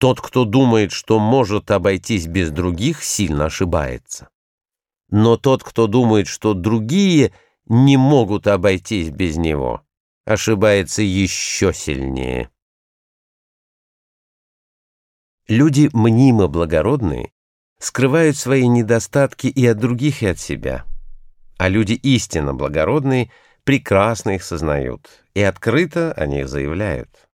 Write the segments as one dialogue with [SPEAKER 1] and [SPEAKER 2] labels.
[SPEAKER 1] Тот, кто думает, что может обойтись без других, сильно ошибается. Но тот, кто думает, что другие не могут обойтись без него, ошибается еще сильнее. Люди мнимо благородные скрывают свои недостатки и от других, и от себя, а люди истинно благородные прекрасно их сознают и открыто о них заявляют.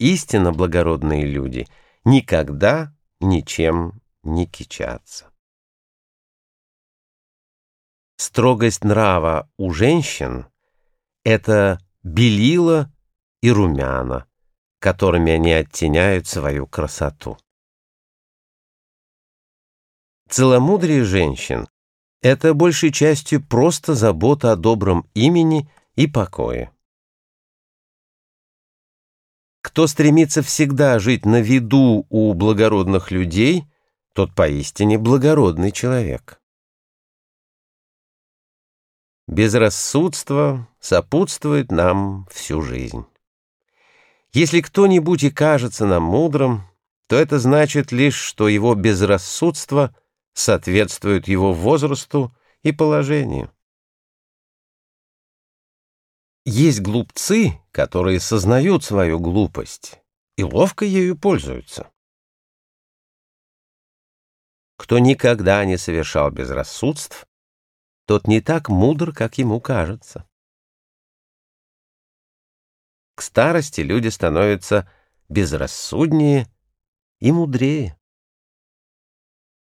[SPEAKER 1] Истинно благородные люди никогда ничем не кичатся. Строгость нрава у женщин — это белила и румяна, которыми они оттеняют свою красоту. Целомудрие женщин — это большей частью просто забота о добром имени и покое. Кто стремится всегда жить на виду у благородных людей, тот поистине благородный человек. Безрассудство сопутствует нам всю жизнь. Если кто-нибудь и кажется нам мудрым, то это значит лишь, что его безрассудство соответствует его возрасту и положению. Есть глупцы, которые сознают свою глупость и ловко ею пользуются. Кто никогда не совершал безрассудств, тот не так мудр, как ему кажется. К старости люди становятся безрассуднее и мудрее.